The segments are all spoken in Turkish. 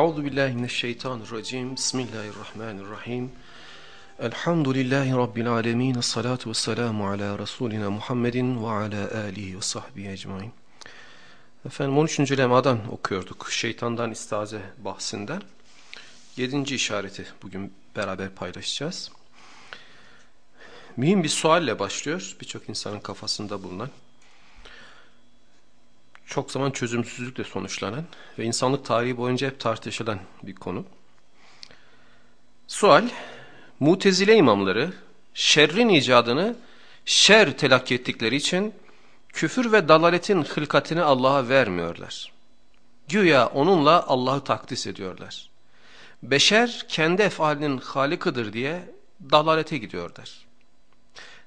Euzu billahi mineşşeytanirracim. Bismillahirrahmanirrahim. Elhamdülillahi rabbil alamin. Essalatu vesselamu ala rasulina Muhammedin ve ala alihi ve sahbihi ecmaîn. Efendim 13. lemadan okuyorduk. Şeytandan istaze bahsinden. 7. işareti bugün beraber paylaşacağız. Mühim bir sualle başlıyor. Birçok insanın kafasında bulunan çok zaman çözümsüzlükle sonuçlanan ve insanlık tarihi boyunca hep tartışılan bir konu. Sual, mutezile imamları şerrin icadını şer telakki ettikleri için küfür ve dalaletin hılkatini Allah'a vermiyorlar. Güya onunla Allah'ı takdis ediyorlar. Beşer kendi efalinin halikıdır diye dalalete gidiyorlar.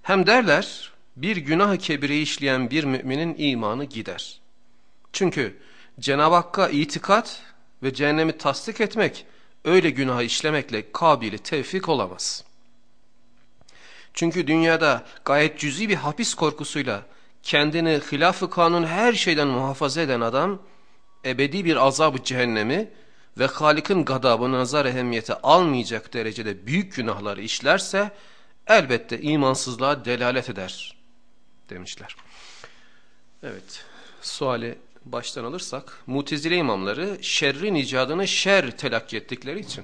Hem derler bir günah-ı kebire işleyen bir müminin imanı gider. Çünkü Cenab-ı Hakk'a itikat ve cehennemi tasdik etmek öyle günah işlemekle kabili tevfik olamaz. Çünkü dünyada gayet cüzi bir hapis korkusuyla kendini hilaf-ı kanun her şeyden muhafaza eden adam ebedi bir azab-ı cehennemi ve Halik'in gadabı nazar ehemmiyete almayacak derecede büyük günahları işlerse elbette imansızlığa delalet eder demişler. Evet suali baştan alırsak mutezile imamları şerrin icadını şer telakki ettikleri için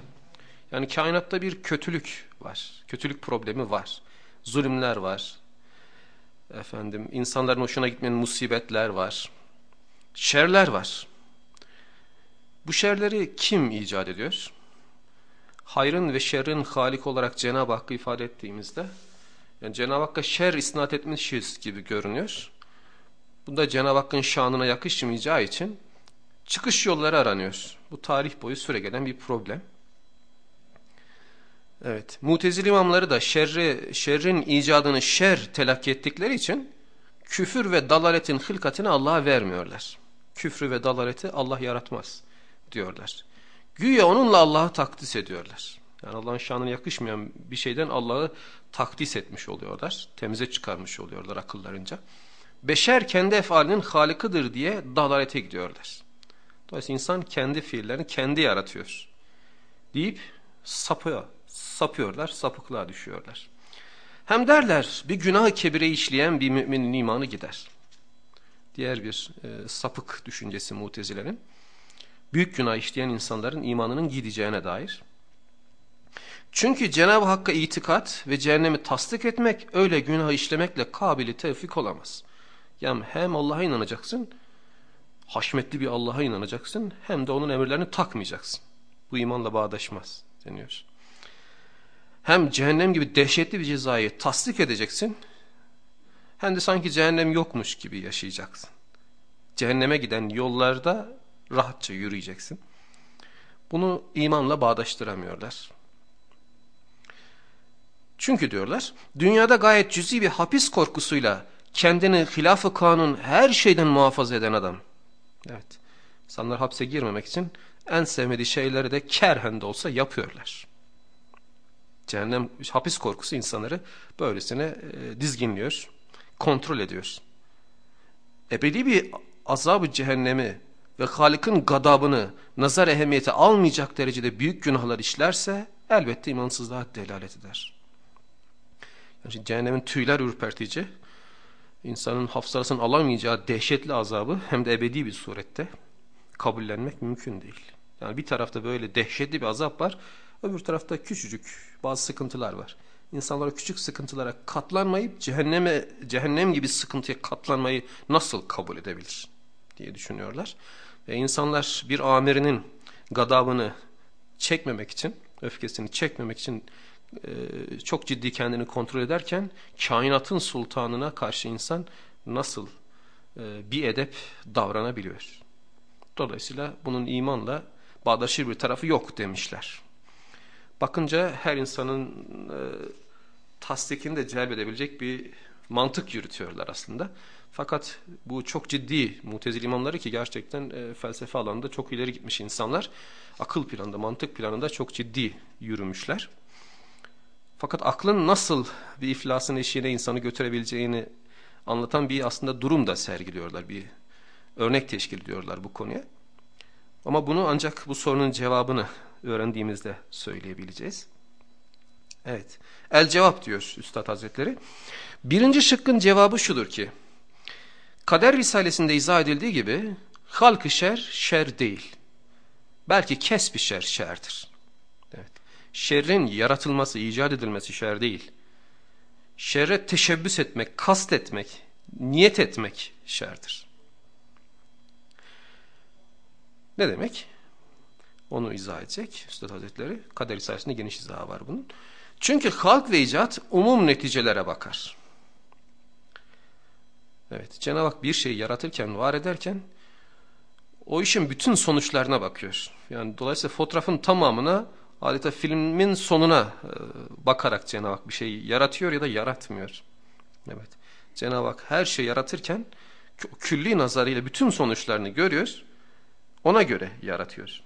yani kainatta bir kötülük var. Kötülük problemi var. Zulümler var. Efendim insanların hoşuna gitmeyen musibetler var. Şerler var. Bu şerleri kim icat ediyor? Hayrın ve şerrin halik olarak Cenab-ı Hakk'ı ifade ettiğimizde yani Cenab-ı Hakk'a şer isnat etmişiz gibi görünüyor. Bunda Cenab-ı Hakk'ın şanına yakışmayacağı için çıkış yolları aranıyor. Bu tarih boyu süre gelen bir problem. Evet, mutezil imamları da şerri, şerrin icadını şer telakki ettikleri için küfür ve dalaletin hılkatini Allah'a vermiyorlar. Küfrü ve dalaleti Allah yaratmaz diyorlar. Güya onunla Allah'ı takdis ediyorlar. Yani Allah'ın şanına yakışmayan bir şeyden Allah'ı takdis etmiş oluyorlar. Temize çıkarmış oluyorlar akıllarınca beşer kendi efalinin halikıdır diye dalalete gidiyorlar. Dolayısıyla insan kendi fiillerini kendi yaratıyor. Deyip sapıyor, sapıyorlar, sapıklığa düşüyorlar. Hem derler bir günah kebire işleyen bir müminin imanı gider. Diğer bir e, sapık düşüncesi mutezilerin. Büyük günah işleyen insanların imanının gideceğine dair. Çünkü Cenab-ı Hakk'a itikat ve cehennemi tasdik etmek öyle günah işlemekle kabili tevfik olamaz. Yani hem Allah'a inanacaksın, haşmetli bir Allah'a inanacaksın, hem de onun emirlerini takmayacaksın. Bu imanla bağdaşmaz deniyor. Hem cehennem gibi dehşetli bir cezayı tasdik edeceksin, hem de sanki cehennem yokmuş gibi yaşayacaksın. Cehenneme giden yollarda rahatça yürüyeceksin. Bunu imanla bağdaştıramıyorlar. Çünkü diyorlar, dünyada gayet cüzi bir hapis korkusuyla kendini hilaf-ı kanun her şeyden muhafaza eden adam. Evet. İnsanlar hapse girmemek için en sevmediği şeyleri de kerhen de olsa yapıyorlar. Cehennem hapis korkusu insanları böylesine e, dizginliyor, kontrol ediyor. Ebedi bir azabı cehennemi ve Halik'in gadabını nazar ehemmiyete almayacak derecede büyük günahlar işlerse elbette imansızlığa delalet eder. Yani cehennemin tüyler ürpertici, insanın hafızasını alamayacağı dehşetli azabı hem de ebedi bir surette kabullenmek mümkün değil. Yani bir tarafta böyle dehşetli bir azap var, öbür tarafta küçücük bazı sıkıntılar var. İnsanlara küçük sıkıntılara katlanmayıp cehenneme, cehennem gibi sıkıntıya katlanmayı nasıl kabul edebilir diye düşünüyorlar. Ve insanlar bir amirinin gadabını çekmemek için, öfkesini çekmemek için çok ciddi kendini kontrol ederken kainatın sultanına karşı insan nasıl e, bir edep davranabiliyor. Dolayısıyla bunun imanla bağdaşır bir tarafı yok demişler. Bakınca her insanın e, tasdikini de celbedebilecek bir mantık yürütüyorlar aslında. Fakat bu çok ciddi mutezil imamları ki gerçekten e, felsefe alanında çok ileri gitmiş insanlar. Akıl planında, mantık planında çok ciddi yürümüşler. Fakat aklın nasıl bir iflasın eşiğine insanı götürebileceğini anlatan bir aslında durum da sergiliyorlar. Bir örnek teşkil ediyorlar bu konuya. Ama bunu ancak bu sorunun cevabını öğrendiğimizde söyleyebileceğiz. Evet. El cevap diyor Üstad Hazretleri. Birinci şıkkın cevabı şudur ki, Kader Risalesi'nde izah edildiği gibi, halkı şer, şer değil. Belki kesbi şer, şerdir. Şerrin yaratılması, icat edilmesi şer değil. Şerre teşebbüs etmek, kast etmek, niyet etmek şerdir. Ne demek? Onu izah edecek Üstad Hazretleri. Kader Risalesi'nde geniş izahı var bunun. Çünkü halk ve icat umum neticelere bakar. Evet, Cenab-ı Hak bir şeyi yaratırken, var ederken o işin bütün sonuçlarına bakıyor. Yani dolayısıyla fotoğrafın tamamına adeta filmin sonuna e, bakarak Cenab-ı Hak bir şey yaratıyor ya da yaratmıyor. Evet. Cenab-ı Hak her şeyi yaratırken külli nazarıyla bütün sonuçlarını görüyor. Ona göre yaratıyor.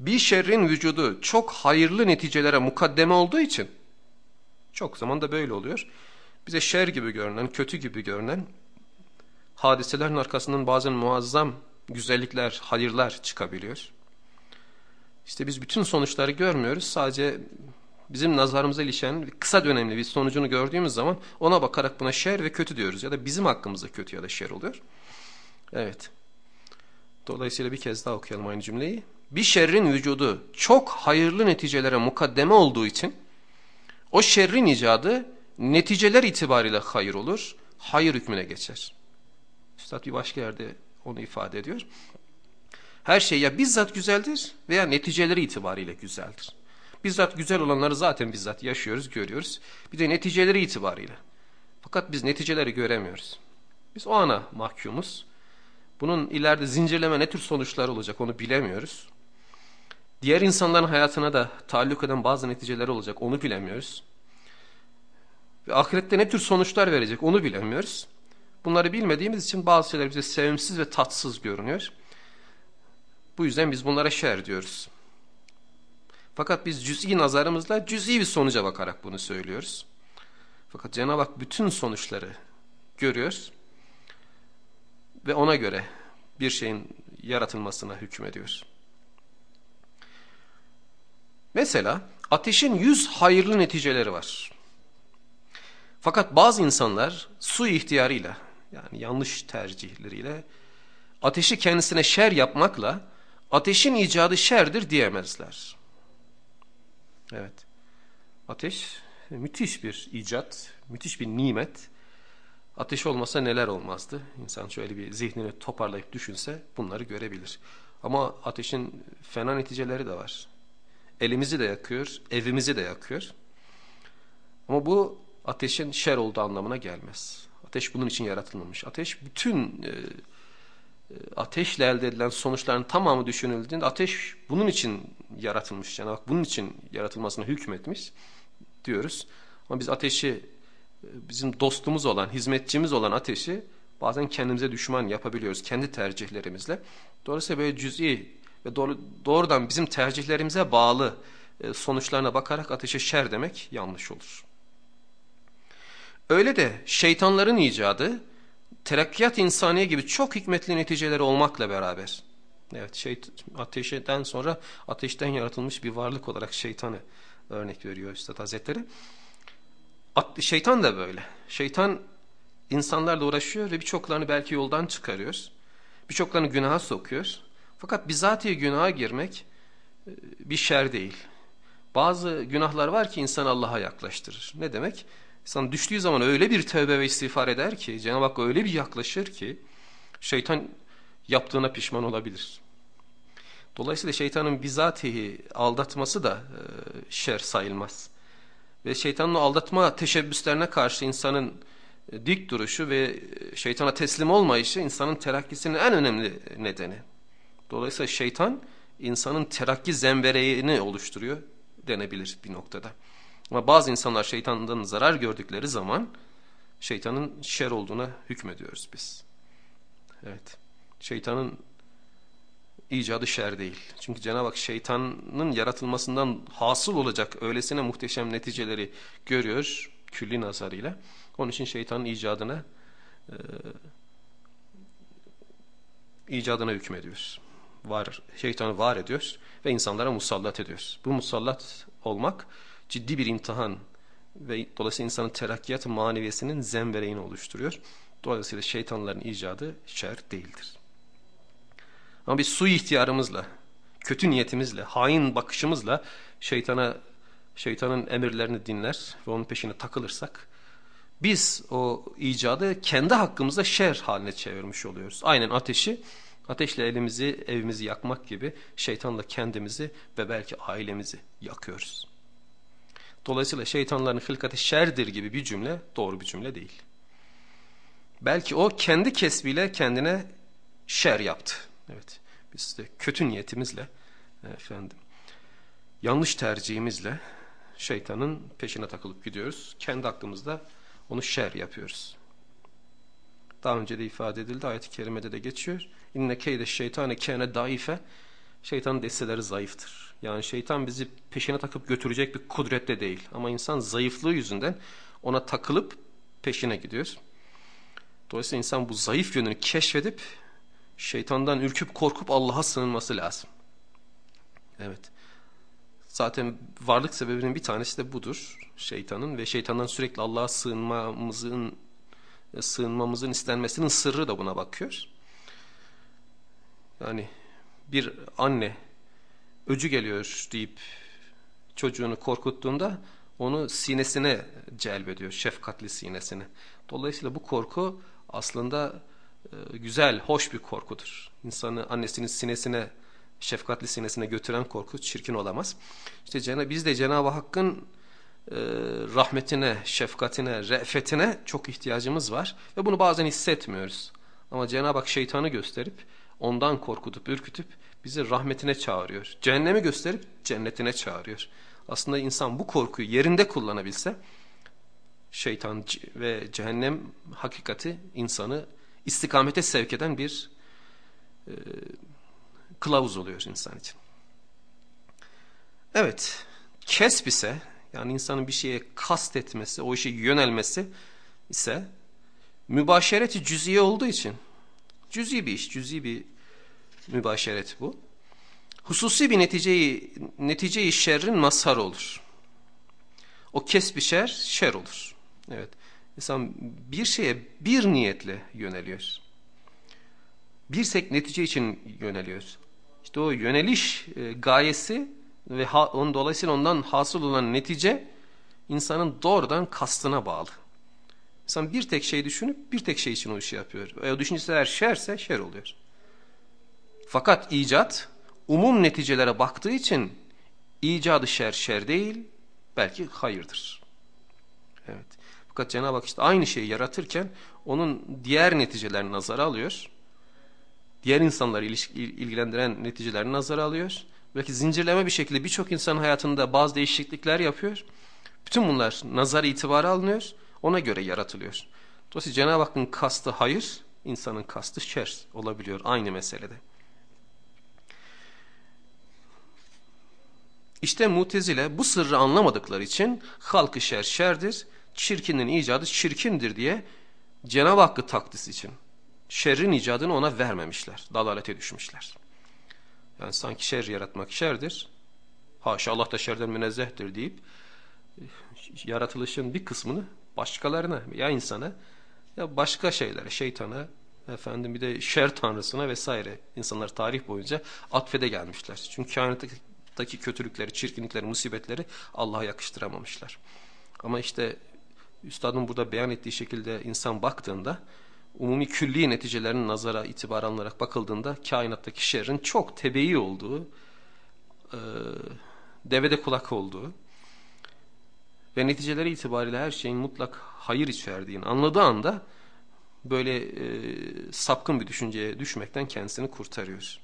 Bir şerrin vücudu çok hayırlı neticelere mukaddeme olduğu için çok zaman da böyle oluyor. Bize şer gibi görünen, kötü gibi görünen hadiselerin arkasından bazen muazzam güzellikler, hayırlar çıkabiliyor. İşte biz bütün sonuçları görmüyoruz. Sadece bizim nazarımıza ilişen kısa dönemli bir sonucunu gördüğümüz zaman ona bakarak buna şer ve kötü diyoruz. Ya da bizim hakkımızda kötü ya da şer oluyor. Evet. Dolayısıyla bir kez daha okuyalım aynı cümleyi. Bir şerrin vücudu çok hayırlı neticelere mukaddeme olduğu için o şerrin icadı neticeler itibariyle hayır olur, hayır hükmüne geçer. Üstad bir başka yerde onu ifade ediyor. Her şey ya bizzat güzeldir veya neticeleri itibariyle güzeldir. Bizzat güzel olanları zaten bizzat yaşıyoruz, görüyoruz. Bir de neticeleri itibariyle. Fakat biz neticeleri göremiyoruz. Biz o ana mahkumuz. Bunun ileride zincirleme ne tür sonuçlar olacak onu bilemiyoruz. Diğer insanların hayatına da taalluk eden bazı neticeler olacak onu bilemiyoruz. Ve ahirette ne tür sonuçlar verecek onu bilemiyoruz. Bunları bilmediğimiz için bazı şeyler bize sevimsiz ve tatsız görünüyor. Bu yüzden biz bunlara şer diyoruz. Fakat biz cüz'i nazarımızla cüz'i bir sonuca bakarak bunu söylüyoruz. Fakat Cenab-ı Hak bütün sonuçları görüyor ve ona göre bir şeyin yaratılmasına hükmediyor. Mesela ateşin yüz hayırlı neticeleri var. Fakat bazı insanlar su ihtiyarıyla yani yanlış tercihleriyle ateşi kendisine şer yapmakla ateşin icadı şerdir diyemezler. Evet. Ateş müthiş bir icat, müthiş bir nimet. Ateş olmasa neler olmazdı? İnsan şöyle bir zihnini toparlayıp düşünse bunları görebilir. Ama ateşin fena neticeleri de var. Elimizi de yakıyor, evimizi de yakıyor. Ama bu ateşin şer olduğu anlamına gelmez. Ateş bunun için yaratılmamış. Ateş bütün e, ateşle elde edilen sonuçların tamamı düşünüldüğünde ateş bunun için yaratılmış. Cenab-ı bunun için yaratılmasına hükmetmiş diyoruz. Ama biz ateşi e, bizim dostumuz olan, hizmetçimiz olan ateşi bazen kendimize düşman yapabiliyoruz kendi tercihlerimizle. Dolayısıyla böyle cüz'i ve doğru, doğrudan bizim tercihlerimize bağlı e, sonuçlarına bakarak ateşe şer demek yanlış olur. Öyle de şeytanların icadı terakkiyat insaniye gibi çok hikmetli neticeleri olmakla beraber. Evet şey, ateşten sonra ateşten yaratılmış bir varlık olarak şeytanı örnek veriyor Üstad Hazretleri. At, şeytan da böyle. Şeytan insanlarla uğraşıyor ve birçoklarını belki yoldan çıkarıyor. Birçoklarını günaha sokuyor. Fakat bizatihi günaha girmek e, bir şer değil. Bazı günahlar var ki insan Allah'a yaklaştırır. Ne demek? İnsan düştüğü zaman öyle bir tövbe ve istiğfar eder ki, Cenab-ı Hak öyle bir yaklaşır ki, şeytan yaptığına pişman olabilir. Dolayısıyla şeytanın bizatihi aldatması da e, şer sayılmaz. Ve şeytanın aldatma teşebbüslerine karşı insanın e, dik duruşu ve e, şeytana teslim olmayışı insanın terakkisinin en önemli nedeni. Dolayısıyla şeytan insanın terakki zembereğini oluşturuyor denebilir bir noktada. Ama bazı insanlar şeytandan zarar gördükleri zaman şeytanın şer olduğuna hükmediyoruz biz. Evet. Şeytanın icadı şer değil. Çünkü Cenab-ı Hak şeytanın yaratılmasından hasıl olacak öylesine muhteşem neticeleri görüyor külli nazarıyla. Onun için şeytanın icadına e, icadına hükmediyor. var, şeytanı var ediyor ve insanlara musallat ediyor. Bu musallat olmak ciddi bir imtihan ve dolayısıyla insanın terakkiyat maneviyesinin zembereğini oluşturuyor. Dolayısıyla şeytanların icadı şer değildir. Ama biz su ihtiyarımızla, kötü niyetimizle, hain bakışımızla şeytana şeytanın emirlerini dinler ve onun peşine takılırsak biz o icadı kendi hakkımızda şer haline çevirmiş oluyoruz. Aynen ateşi ateşle elimizi evimizi yakmak gibi şeytanla kendimizi ve belki ailemizi yakıyoruz. Dolayısıyla şeytanların hılkati şerdir gibi bir cümle doğru bir cümle değil. Belki o kendi kesbiyle kendine şer yaptı. Evet. Biz de kötü niyetimizle efendim yanlış tercihimizle şeytanın peşine takılıp gidiyoruz. Kendi hakkımızda onu şer yapıyoruz. Daha önce de ifade edildi. Ayet-i kerimede de geçiyor. İnne keyde şeytane kâne daife. Şeytanın desteleri zayıftır. Yani şeytan bizi peşine takıp götürecek bir kudrette değil. Ama insan zayıflığı yüzünden ona takılıp peşine gidiyor. Dolayısıyla insan bu zayıf yönünü keşfedip şeytandan ürküp korkup Allah'a sığınması lazım. Evet. Zaten varlık sebebinin bir tanesi de budur. Şeytanın ve şeytandan sürekli Allah'a sığınmamızın sığınmamızın istenmesinin sırrı da buna bakıyor. Yani bir anne öcü geliyor deyip çocuğunu korkuttuğunda onu sinesine celbediyor, şefkatli sinesine. Dolayısıyla bu korku aslında e, güzel, hoş bir korkudur. İnsanı annesinin sinesine, şefkatli sinesine götüren korku çirkin olamaz. İşte biz de Cenab-ı Hakk'ın e, rahmetine, şefkatine, re'fetine çok ihtiyacımız var. Ve bunu bazen hissetmiyoruz. Ama Cenab-ı Hak şeytanı gösterip, ondan korkutup, ürkütüp bizi rahmetine çağırıyor. Cehennemi gösterip cennetine çağırıyor. Aslında insan bu korkuyu yerinde kullanabilse, şeytan ve cehennem hakikati insanı istikamete sevk eden bir e, kılavuz oluyor insan için. Evet, kesb ise yani insanın bir şeye kast etmesi, o işe yönelmesi ise mübaşereti cüziye olduğu için cüzi bir iş, cüzi bir mübaşeret bu. Hususi bir neticeyi, neticeyi şerrin mazharı olur. O kesbi şer, şer olur. Evet. İnsan bir şeye bir niyetle yöneliyor. Bir tek netice için yöneliyor. İşte o yöneliş e, gayesi ve ha, on, dolayısıyla ondan hasıl olan netice insanın doğrudan kastına bağlı. İnsan bir tek şey düşünüp bir tek şey için o işi yapıyor. E, o düşüncesi eğer şerse şer oluyor. Fakat icat umum neticelere baktığı için icadı şer şer değil belki hayırdır. Evet. Fakat Cenab-ı Hak işte aynı şeyi yaratırken onun diğer neticelerini nazara alıyor. Diğer insanları ilgilendiren neticelerini nazara alıyor. Belki zincirleme bir şekilde birçok insanın hayatında bazı değişiklikler yapıyor. Bütün bunlar nazar itibarı alınıyor. Ona göre yaratılıyor. Dolayısıyla Cenab-ı Hakk'ın kastı hayır, insanın kastı şer olabiliyor aynı meselede. İşte mutezile bu sırrı anlamadıkları için halkı şer şerdir, çirkinin icadı çirkindir diye Cenab-ı Hakk'ı takdis için şerrin icadını ona vermemişler. Dalalete düşmüşler. Yani sanki şer yaratmak şerdir. Haşa Allah da şerden münezzehtir deyip yaratılışın bir kısmını başkalarına ya insana ya başka şeylere şeytana efendim bir de şer tanrısına vesaire insanlar tarih boyunca atfede gelmişler. Çünkü kainattaki kötülükleri, çirkinlikleri, musibetleri Allah'a yakıştıramamışlar. Ama işte üstadın burada beyan ettiği şekilde insan baktığında umumi külli neticelerinin nazara itibar alınarak bakıldığında kainattaki şerrin çok tebeyi olduğu, e, devede kulak olduğu ve neticeleri itibariyle her şeyin mutlak hayır içerdiğini anladığı anda böyle e, sapkın bir düşünceye düşmekten kendisini kurtarıyor.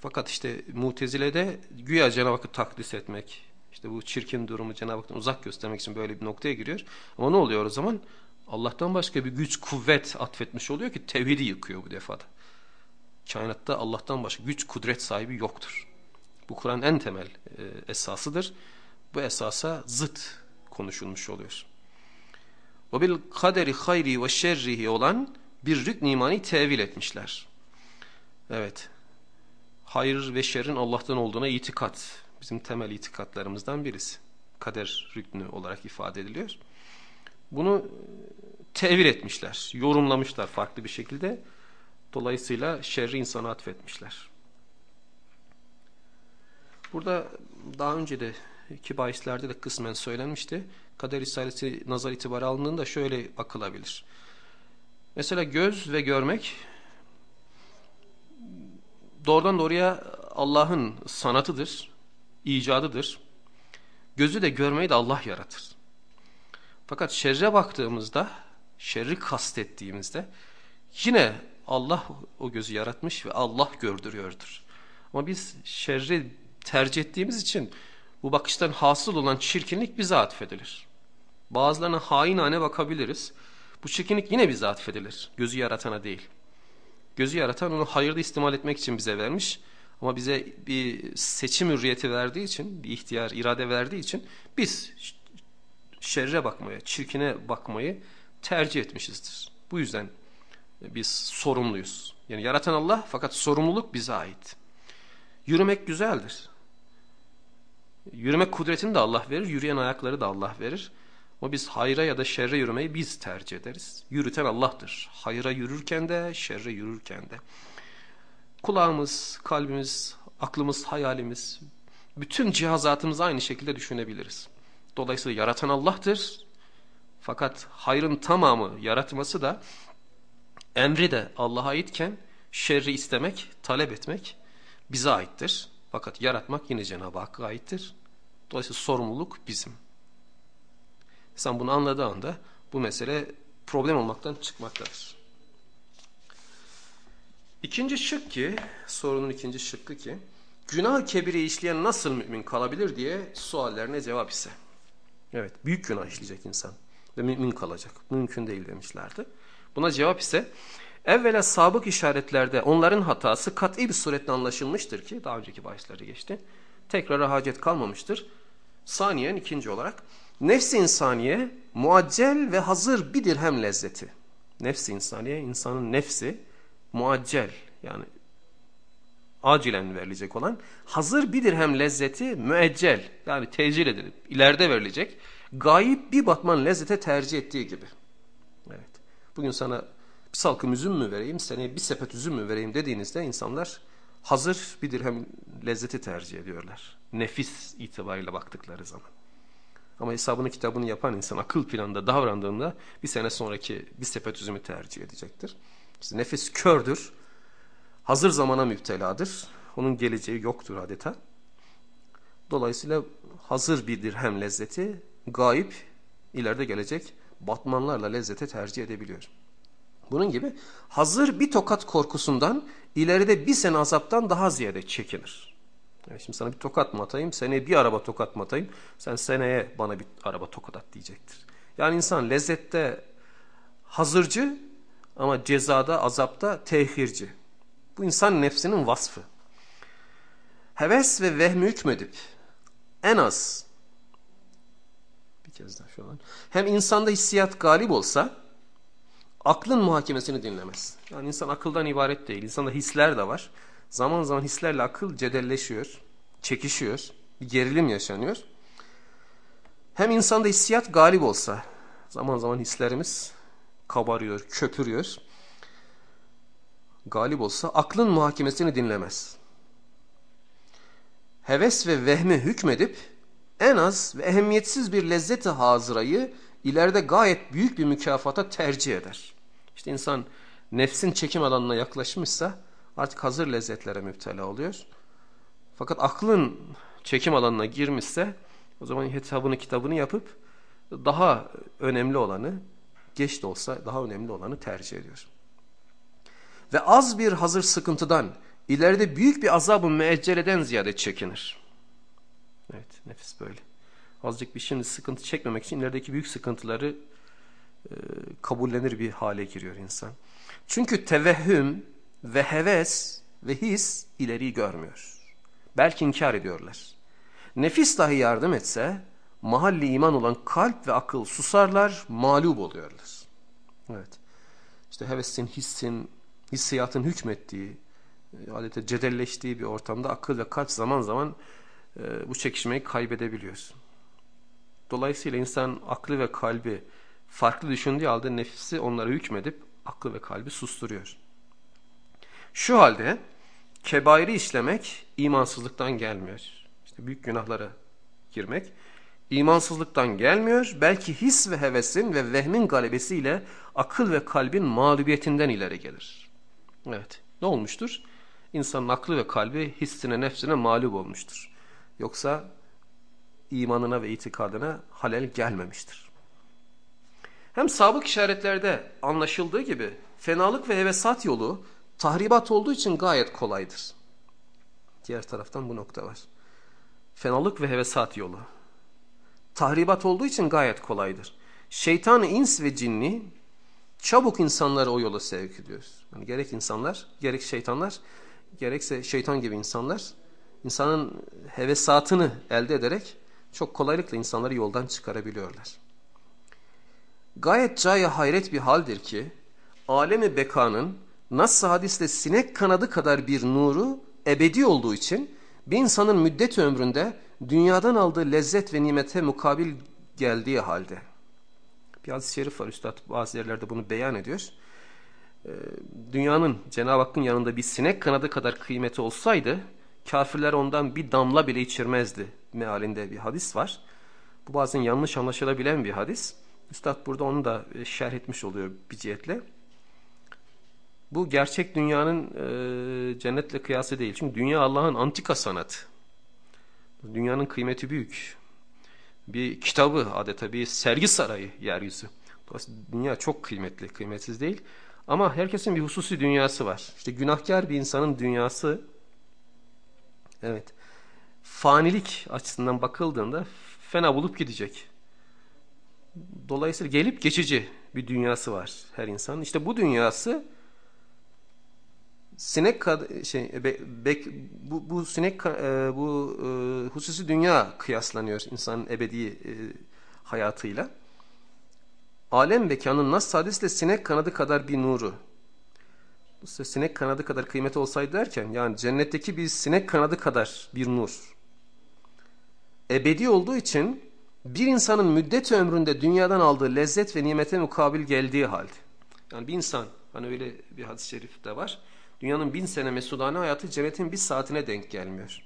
Fakat işte Mutezile'de güya Cenab-ı Hakk'ı takdis etmek, işte bu çirkin durumu Cenab-ı Hak'tan uzak göstermek için böyle bir noktaya giriyor. Ama ne oluyor o zaman? Allah'tan başka bir güç, kuvvet atfetmiş oluyor ki tevhidi yıkıyor bu defada. Kainatta Allah'tan başka güç, kudret sahibi yoktur. Bu Kur'an en temel e, esasıdır. Bu esasa zıt konuşulmuş oluyor. O bil kaderi hayri ve şerrihi olan bir rükn imani tevil etmişler. Evet. Hayır ve şerrin Allah'tan olduğuna itikat. Bizim temel itikatlarımızdan birisi. Kader rüknü olarak ifade ediliyor. Bunu tevil etmişler, yorumlamışlar farklı bir şekilde. Dolayısıyla şerri insana atfetmişler. Burada daha önce de ki bahislerde de kısmen söylenmişti. Kader Risalesi nazar itibarı alındığında şöyle bakılabilir. Mesela göz ve görmek doğrudan doğruya Allah'ın sanatıdır, icadıdır. Gözü de görmeyi de Allah yaratır. Fakat şerre baktığımızda, şerri kastettiğimizde yine Allah o gözü yaratmış ve Allah gördürüyordur. Ama biz şerri tercih ettiğimiz için bu bakıştan hasıl olan çirkinlik bize atfedilir. Bazılarına hainane bakabiliriz. Bu çirkinlik yine bize atfedilir. Gözü yaratana değil. Gözü yaratan onu hayırda istimal etmek için bize vermiş. Ama bize bir seçim hürriyeti verdiği için, bir ihtiyar, irade verdiği için biz şerre bakmaya, çirkine bakmayı tercih etmişizdir. Bu yüzden biz sorumluyuz. Yani yaratan Allah fakat sorumluluk bize ait. Yürümek güzeldir. Yürümek kudretini de Allah verir, yürüyen ayakları da Allah verir. Ama biz hayra ya da şerre yürümeyi biz tercih ederiz. Yürüten Allah'tır. Hayra yürürken de, şerre yürürken de. Kulağımız, kalbimiz, aklımız, hayalimiz, bütün cihazatımızı aynı şekilde düşünebiliriz. Dolayısıyla yaratan Allah'tır. Fakat hayrın tamamı yaratması da emri de Allah'a aitken şerri istemek, talep etmek bize aittir. Fakat yaratmak yine Cenab-ı Hakk'a aittir. Dolayısıyla sorumluluk bizim. Sen bunu anladığı anda bu mesele problem olmaktan çıkmaktadır. İkinci şık ki, sorunun ikinci şıkkı ki, günah kebiri işleyen nasıl mümin kalabilir diye suallerine cevap ise. Evet, büyük günah işleyecek insan ve mümin kalacak. Mümkün değil demişlerdi. Buna cevap ise, evvela sabık işaretlerde onların hatası kat'i bir suretle anlaşılmıştır ki, daha önceki bahisleri geçti. Tekrara hacet kalmamıştır. Saniyen ikinci olarak, nefsi insaniye muaccel ve hazır bir dirhem lezzeti. Nefsi insaniye, insanın nefsi muaccel yani acilen verilecek olan hazır bir dirhem lezzeti müeccel yani tecil edilip ileride verilecek gayip bir batman lezzete tercih ettiği gibi. Evet. Bugün sana bir salkım üzüm mü vereyim, seneye bir sepet üzüm mü vereyim dediğinizde insanlar hazır bir dirhem lezzeti tercih ediyorlar. Nefis itibariyle baktıkları zaman. Ama hesabını kitabını yapan insan akıl planında davrandığında bir sene sonraki bir sepet üzümü tercih edecektir. İşte nefis kördür. Hazır zamana müpteladır. Onun geleceği yoktur adeta. Dolayısıyla hazır bir dirhem lezzeti gayip ileride gelecek batmanlarla lezzete tercih edebiliyor. Bunun gibi hazır bir tokat korkusundan ileride bir sene azaptan daha ziyade çekinir. Yani şimdi sana bir tokat mı atayım, seneye bir araba tokat mı atayım, sen seneye bana bir araba tokat at diyecektir. Yani insan lezzette hazırcı ama cezada, azapta tehirci. Bu insan nefsinin vasfı. Heves ve vehmi hükmedip en az bir kez daha şöyle hem insanda hissiyat galip olsa aklın muhakemesini dinlemez. Yani insan akıldan ibaret değil. İnsanda hisler de var. Zaman zaman hislerle akıl cedelleşiyor, çekişiyor, bir gerilim yaşanıyor. Hem insanda hissiyat galip olsa, zaman zaman hislerimiz kabarıyor, köpürüyor. Galip olsa aklın muhakemesini dinlemez. Heves ve vehmi hükmedip en az ve ehemmiyetsiz bir lezzeti hazırayı ileride gayet büyük bir mükafata tercih eder. İşte insan nefsin çekim alanına yaklaşmışsa artık hazır lezzetlere müptela oluyor. Fakat aklın çekim alanına girmişse o zaman hesabını kitabını yapıp daha önemli olanı geç de olsa daha önemli olanı tercih ediyor. Ve az bir hazır sıkıntıdan ileride büyük bir azabı müecceleden ziyade çekinir. Evet nefis böyle. Azıcık bir şimdi sıkıntı çekmemek için ilerideki büyük sıkıntıları kabullenir bir hale giriyor insan. Çünkü tevehhüm ve heves ve his ileriyi görmüyor. Belki inkar ediyorlar. Nefis dahi yardım etse mahalli iman olan kalp ve akıl susarlar, mağlup oluyorlar. Evet. işte hevesin, hissin, hissiyatın hükmettiği, e, adeta cedelleştiği bir ortamda akıl ve kalp zaman zaman e, bu çekişmeyi kaybedebiliyor. Dolayısıyla insan aklı ve kalbi farklı düşündüğü halde nefsi onlara hükmedip aklı ve kalbi susturuyor. Şu halde kebairi işlemek imansızlıktan gelmiyor. İşte büyük günahlara girmek imansızlıktan gelmiyor. Belki his ve hevesin ve vehmin galebesiyle akıl ve kalbin mağlubiyetinden ileri gelir. Evet ne olmuştur? İnsanın aklı ve kalbi hissine nefsine mağlup olmuştur. Yoksa imanına ve itikadına halel gelmemiştir. Hem sabık işaretlerde anlaşıldığı gibi fenalık ve hevesat yolu tahribat olduğu için gayet kolaydır. Diğer taraftan bu nokta var. Fenalık ve hevesat yolu. Tahribat olduğu için gayet kolaydır. Şeytanı ins ve cinni çabuk insanları o yola sevk ediyor. Yani gerek insanlar, gerek şeytanlar, gerekse şeytan gibi insanlar insanın hevesatını elde ederek çok kolaylıkla insanları yoldan çıkarabiliyorlar. Gayet caya hayret bir haldir ki alemi bekanın nasıl hadiste sinek kanadı kadar bir nuru ebedi olduğu için bir insanın müddet ömründe dünyadan aldığı lezzet ve nimete mukabil geldiği halde. Bir hadis-i şerif var Üstad bazı yerlerde bunu beyan ediyor. Ee, dünyanın Cenab-ı Hakk'ın yanında bir sinek kanadı kadar kıymeti olsaydı kafirler ondan bir damla bile içirmezdi mealinde bir hadis var. Bu bazen yanlış anlaşılabilen bir hadis. Üstad burada onu da e, şerh etmiş oluyor bir cihetle. Bu gerçek dünyanın e, cennetle kıyası değil. Çünkü dünya Allah'ın antika sanatı. Dünyanın kıymeti büyük. Bir kitabı adeta bir sergi sarayı yeryüzü. Dünya çok kıymetli, kıymetsiz değil. Ama herkesin bir hususi dünyası var. İşte günahkar bir insanın dünyası evet fanilik açısından bakıldığında fena bulup gidecek. Dolayısıyla gelip geçici bir dünyası var her insanın. İşte bu dünyası sinek şey be, bek, bu, bu sinek e, bu e, hususi dünya kıyaslanıyor insanın ebedi e, hayatıyla. Alem bekanın nas hadisle sinek kanadı kadar bir nuru. Sinek kanadı kadar kıymeti olsaydı derken yani cennetteki bir sinek kanadı kadar bir nur. Ebedi olduğu için bir insanın müddet ömründe dünyadan aldığı lezzet ve nimete mukabil geldiği halde. Yani bir insan hani öyle bir hadis-i şerif de var Dünyanın bin sene mesudane hayatı cennetin bir saatine denk gelmiyor.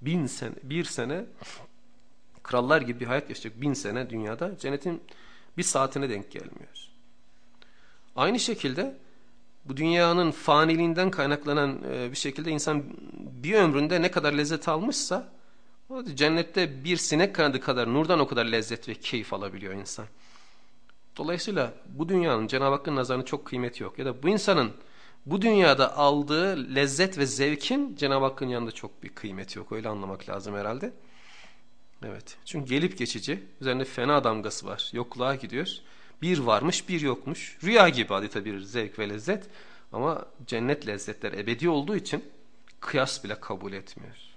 Bin sene, bir sene krallar gibi bir hayat yaşayacak bin sene dünyada cennetin bir saatine denk gelmiyor. Aynı şekilde bu dünyanın faniliğinden kaynaklanan e, bir şekilde insan bir ömründe ne kadar lezzet almışsa cennette bir sinek kanadı kadar nurdan o kadar lezzet ve keyif alabiliyor insan. Dolayısıyla bu dünyanın Cenab-ı Hakk'ın nazarında çok kıymeti yok. Ya da bu insanın bu dünyada aldığı lezzet ve zevkin Cenab-ı Hakk'ın yanında çok bir kıymeti yok. Öyle anlamak lazım herhalde. Evet. Çünkü gelip geçici. Üzerinde fena damgası var. Yokluğa gidiyor. Bir varmış bir yokmuş. Rüya gibi adeta bir zevk ve lezzet. Ama cennet lezzetler ebedi olduğu için kıyas bile kabul etmiyor.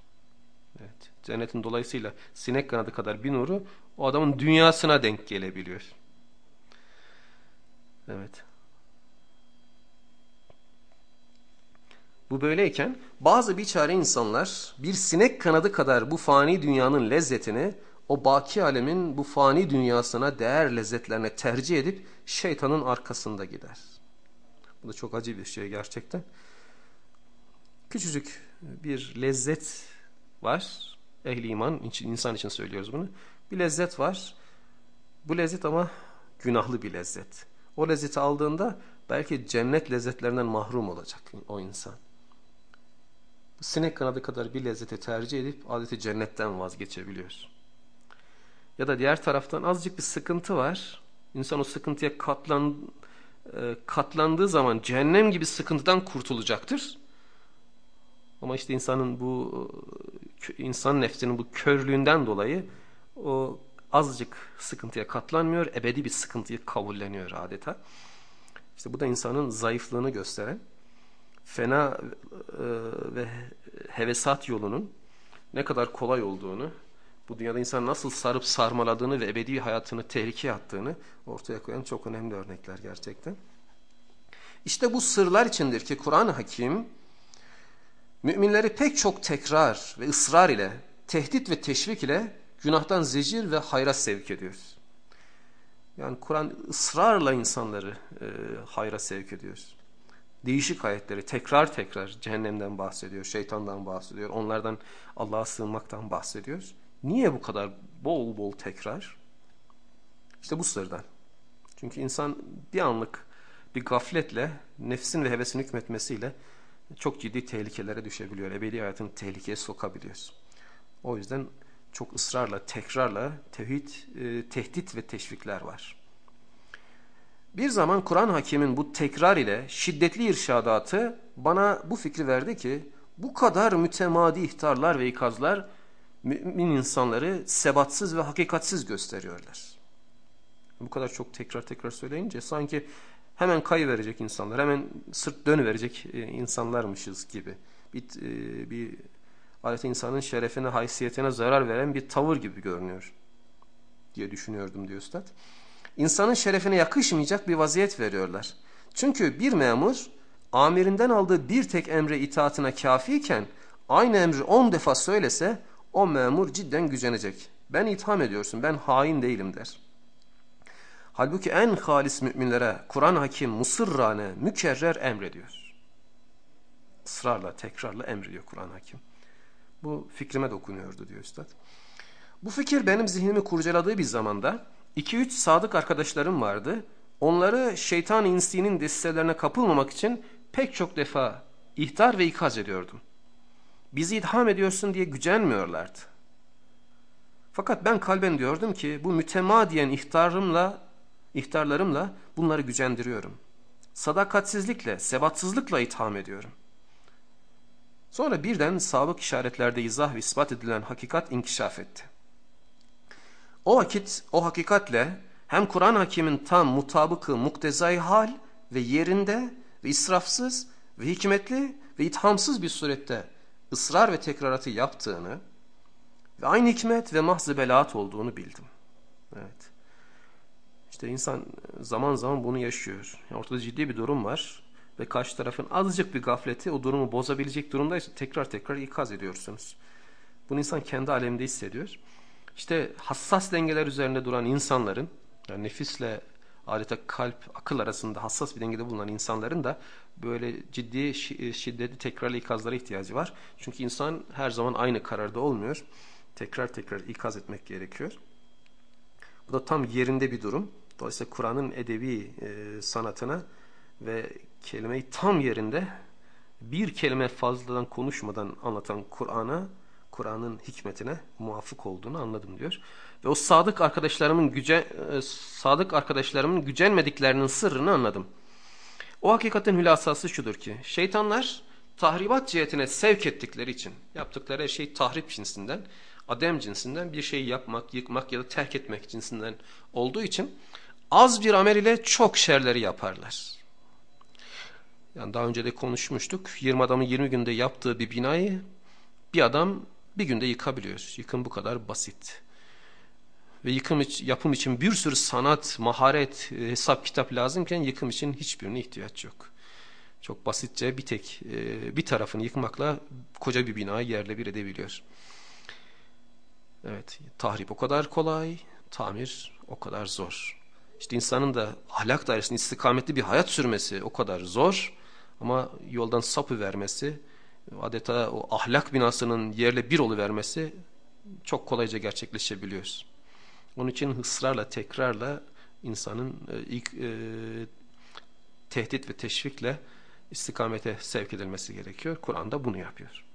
Cennetin dolayısıyla sinek kanadı kadar bir nuru o adamın dünyasına denk gelebiliyor. Evet. Bu böyleyken bazı biçare insanlar bir sinek kanadı kadar bu fani dünyanın lezzetini o baki alemin bu fani dünyasına değer lezzetlerine tercih edip şeytanın arkasında gider. Bu da çok acı bir şey gerçekten. Küçücük bir lezzet var. Ehli iman için, insan için söylüyoruz bunu. Bir lezzet var. Bu lezzet ama günahlı bir lezzet. O lezzeti aldığında belki cennet lezzetlerinden mahrum olacak o insan sinek kanadı kadar bir lezzeti tercih edip adeti cennetten vazgeçebiliyor. Ya da diğer taraftan azıcık bir sıkıntı var. İnsan o sıkıntıya katlan, e, katlandığı zaman cehennem gibi sıkıntıdan kurtulacaktır. Ama işte insanın bu e, insan nefsinin bu körlüğünden dolayı o azıcık sıkıntıya katlanmıyor, ebedi bir sıkıntıyı kabulleniyor adeta. İşte bu da insanın zayıflığını gösteren fena e, ve hevesat yolunun ne kadar kolay olduğunu, bu dünyada insan nasıl sarıp sarmaladığını ve ebedi hayatını tehlikeye attığını ortaya koyan çok önemli örnekler gerçekten. İşte bu sırlar içindir ki Kur'an-ı Hakim müminleri pek çok tekrar ve ısrar ile, tehdit ve teşvik ile günahtan zecir ve hayra sevk ediyor. Yani Kur'an ısrarla insanları e, hayra sevk ediyor. Değişik ayetleri tekrar tekrar cehennemden bahsediyor, şeytandan bahsediyor, onlardan Allah'a sığınmaktan bahsediyor. Niye bu kadar bol bol tekrar? İşte bu sırdan. Çünkü insan bir anlık bir gafletle nefsin ve hevesin hükmetmesiyle çok ciddi tehlikelere düşebiliyor. Ebedi hayatını tehlikeye sokabiliyor. O yüzden çok ısrarla, tekrarla tevhid, e, tehdit ve teşvikler var. Bir zaman Kur'an hakimin bu tekrar ile şiddetli irşadatı bana bu fikri verdi ki bu kadar mütemadi ihtarlar ve ikazlar mümin insanları sebatsız ve hakikatsiz gösteriyorlar. Bu kadar çok tekrar tekrar söyleyince sanki hemen kayı verecek insanlar, hemen sırt dönü verecek e, insanlarmışız gibi. Bir, e, bir adeta insanın şerefine, haysiyetine zarar veren bir tavır gibi görünüyor diye düşünüyordum diyor Üstad. İnsanın şerefine yakışmayacak bir vaziyet veriyorlar. Çünkü bir memur amirinden aldığı bir tek emre itaatine kafiyken aynı emri on defa söylese o memur cidden gücenecek. Ben itham ediyorsun, ben hain değilim der. Halbuki en halis müminlere Kur'an hakim musırrane mükerrer emrediyor. Israrla, tekrarla emrediyor Kur'an hakim. Bu fikrime dokunuyordu diyor Üstad. Bu fikir benim zihnimi kurcaladığı bir zamanda iki üç sadık arkadaşlarım vardı. Onları şeytan insinin destelerine kapılmamak için pek çok defa ihtar ve ikaz ediyordum. Bizi itham ediyorsun diye gücenmiyorlardı. Fakat ben kalben diyordum ki bu mütemadiyen ihtarımla, ihtarlarımla bunları gücendiriyorum. Sadakatsizlikle, sebatsızlıkla itham ediyorum. Sonra birden sabık işaretlerde izah ve ispat edilen hakikat inkişaf etti. O vakit o hakikatle hem Kur'an hakimin tam mutabıkı muktezai hal ve yerinde ve israfsız ve hikmetli ve ithamsız bir surette ısrar ve tekraratı yaptığını ve aynı hikmet ve mahzı belaat olduğunu bildim. İşte insan zaman zaman bunu yaşıyor. Yani ortada ciddi bir durum var ve karşı tarafın azıcık bir gafleti o durumu bozabilecek durumdaysa tekrar tekrar ikaz ediyorsunuz. Bunu insan kendi alemde hissediyor. İşte hassas dengeler üzerinde duran insanların, yani nefisle adeta kalp, akıl arasında hassas bir dengede bulunan insanların da böyle ciddi şiddetli tekrarlı ikazlara ihtiyacı var. Çünkü insan her zaman aynı kararda olmuyor. Tekrar tekrar ikaz etmek gerekiyor. Bu da tam yerinde bir durum. Dolayısıyla Kur'an'ın edebi e, sanatına ve kelimeyi tam yerinde bir kelime fazladan konuşmadan anlatan Kur'an'a Kur'an'ın hikmetine muvafık olduğunu anladım diyor. Ve o sadık arkadaşlarımın güce, e, sadık arkadaşlarımın gücenmediklerinin sırrını anladım. O hakikatin hülasası şudur ki şeytanlar tahribat cihetine sevk ettikleri için yaptıkları şey tahrip cinsinden, adem cinsinden bir şeyi yapmak, yıkmak ya da terk etmek cinsinden olduğu için az bir amel ile çok şerleri yaparlar. Yani daha önce de konuşmuştuk. 20 adamın 20 günde yaptığı bir binayı bir adam bir günde yıkabiliyor. Yıkım bu kadar basit. Ve yıkım yapım için bir sürü sanat, maharet, e, hesap kitap lazımken yıkım için hiçbirine ihtiyaç yok. Çok basitçe bir tek e, bir tarafını yıkmakla koca bir binayı yerle bir edebiliyor. Evet, tahrip o kadar kolay, tamir o kadar zor. İşte insanın da ahlak dairesinde istikametli bir hayat sürmesi o kadar zor ama yoldan sapı vermesi adeta o ahlak binasının yerle bir vermesi çok kolayca gerçekleşebiliyor. Onun için ısrarla, tekrarla insanın e, ilk e, tehdit ve teşvikle istikamete sevk edilmesi gerekiyor. Kur'an da bunu yapıyor.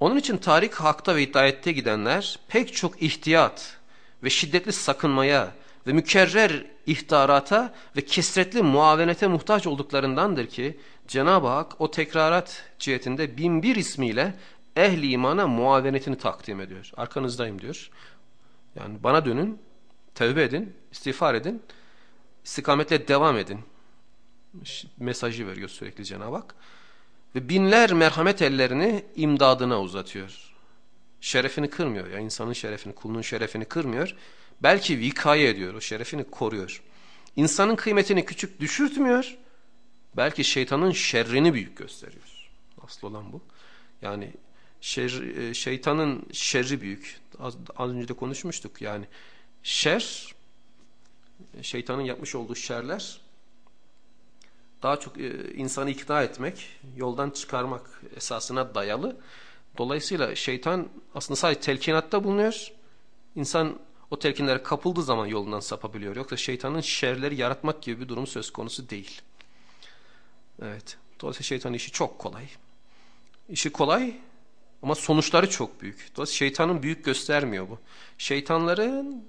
Onun için tarik hakta ve iddiayette gidenler pek çok ihtiyat ve şiddetli sakınmaya ve mükerrer ihtarata ve kesretli muavenete muhtaç olduklarındandır ki Cenab-ı Hak o tekrarat cihetinde bin bir ismiyle ehli imana muavenetini takdim ediyor. Arkanızdayım diyor. Yani bana dönün, tevbe edin, istiğfar edin, istikametle devam edin. Mesajı veriyor sürekli Cenab-ı Hak. Ve binler merhamet ellerini imdadına uzatıyor. Şerefini kırmıyor. ya insanın şerefini, kulunun şerefini kırmıyor. Belki vikaye ediyor, o şerefini koruyor. İnsanın kıymetini küçük düşürtmüyor belki şeytanın şerrini büyük gösteriyor. Asıl olan bu. Yani şer, e, şeytanın şerri büyük. Az, az önce de konuşmuştuk. Yani şer, şeytanın yapmış olduğu şerler daha çok e, insanı ikna etmek, yoldan çıkarmak esasına dayalı. Dolayısıyla şeytan aslında sadece telkinatta bulunuyor. İnsan o telkinlere kapıldığı zaman yolundan sapabiliyor. Yoksa şeytanın şerleri yaratmak gibi bir durum söz konusu değil. Evet. Dolayısıyla şeytanın işi çok kolay. İşi kolay ama sonuçları çok büyük. Dolayısıyla şeytanın büyük göstermiyor bu. Şeytanların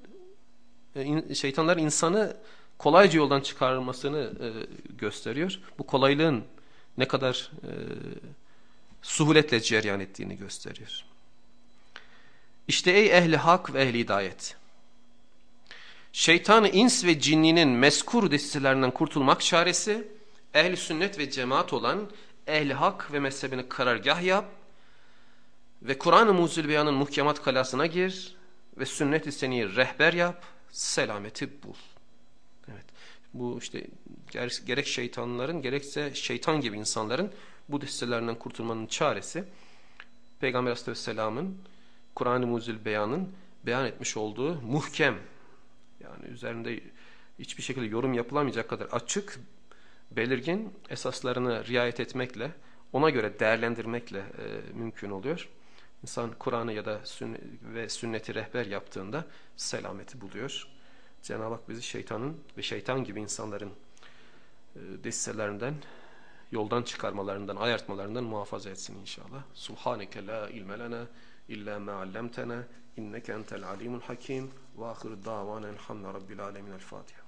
e, şeytanlar insanı kolayca yoldan çıkarılmasını e, gösteriyor. Bu kolaylığın ne kadar e, suhuletle cereyan ettiğini gösteriyor. İşte ey ehli hak ve ehli hidayet. Şeytanı ins ve cinninin meskur destelerinden kurtulmak çaresi, ehli sünnet ve cemaat olan ehli hak ve mezhebini karargah yap ve Kur'an-ı Muzil Beyan'ın muhkemat kalasına gir ve sünnet-i seni rehber yap, selameti bul. Evet. Bu işte gerek şeytanların gerekse şeytan gibi insanların bu destelerinden kurtulmanın çaresi Peygamber Aleyhisselam'ın Kur'an-ı Muzil Beyan'ın beyan etmiş olduğu muhkem yani üzerinde hiçbir şekilde yorum yapılamayacak kadar açık, belirgin esaslarını riayet etmekle, ona göre değerlendirmekle e, mümkün oluyor. İnsan Kur'an'ı ya da sünnet ve sünneti rehber yaptığında selameti buluyor. Cenab-ı Hak bizi şeytanın ve şeytan gibi insanların e, destelerinden, yoldan çıkarmalarından, ayartmalarından muhafaza etsin inşallah. Subhaneke la ilme lena illa ma allamtana inneke entel alimul hakim ve ahir davanen hamle rabbil alemin el Fatiha.